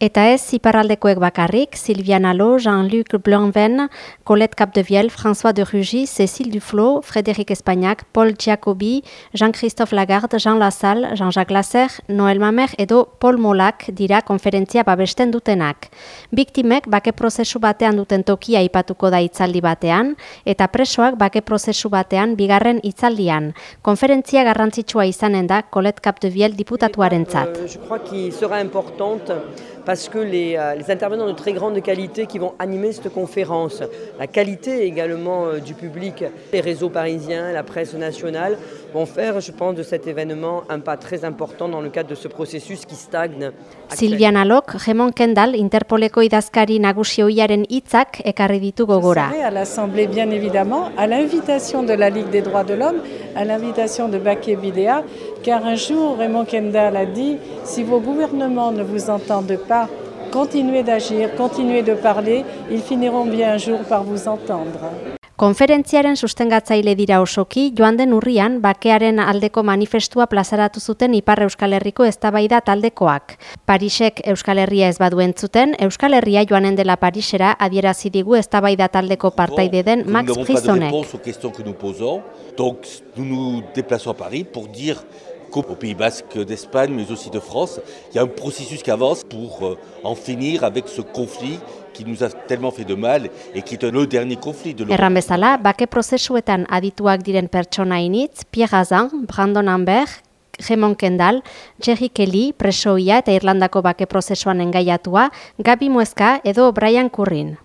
Eta ez ziparraldekoek bakarrik, Sylvian Allo, Jean-Luc Blanven, Colette Capdevielle, François de Rugy, Cécile Duflo, Frédéric Espagnac, Paul Giacobi, Jean-Christophe Lagarde, Jean Lassalle, Jean-Jacques Lasser, Noel Mamer edo Paul Molak dira konferentzia babesten dutenak. Biktimek bake prozesu batean duten tokia aipatuko da itzaldi batean, eta presoak bake prozesu batean bigarren itzaldian. Konferentzia garrantzitsua izanen da Colette Capdevielle diputatuaren zat. Euh, je crois qu'il sera importante parce que les, euh, les, intervenants de très grande qualité qui vont animer cette conférence, la qualité également euh, du public, les réseaux parisiens, la presse nationale, vont faire, je pense, de cet événement un pas très important dans le cadre de ce processus qui stagne. Sylviana Lok, Raymond Kendall, Interpoleko idazkari nagusi oiaren hitzak ekarri ditu gogora. à l'Assemblée, bien évidemment, à l'invitation de la Ligue des droits de l'homme, à l'invitation de Baké Bidéa, car un jour, Raymond Kendall a dit, si vos gouvernements ne vous entendent pas, continuez d'agir, continuez de parler, ils finiront bien un jour par vous entendre. Konferentziaren sustengatzaile dira osoki, joan den urrian, bakearen aldeko manifestua plazaratu zuten Ipar Euskal Herriko eztabaida taldekoak. Parisek Euskal Herria ez badu entzuten, Euskal Herria joanen dela Parisera adierazi digu eztabaida taldeko partaide den Max Frisonek. Donc, nous nous déplaçons à Paris pour dire qu'au Pays Basque d'Espagne, mais aussi de France, il y a un processus qui avance pour euh, en finir avec ce conflit qui nous a tellement fait de mal et qui est le dernier conflit de Erran bezala, bake prozesuetan adituak diren pertsona initz, Pierre Azan, Brandon Amber, Raymond Kendall, Jerry Kelly, presoia eta Irlandako bake prozesuan engaiatua, Gabi Muezka edo Brian Currin.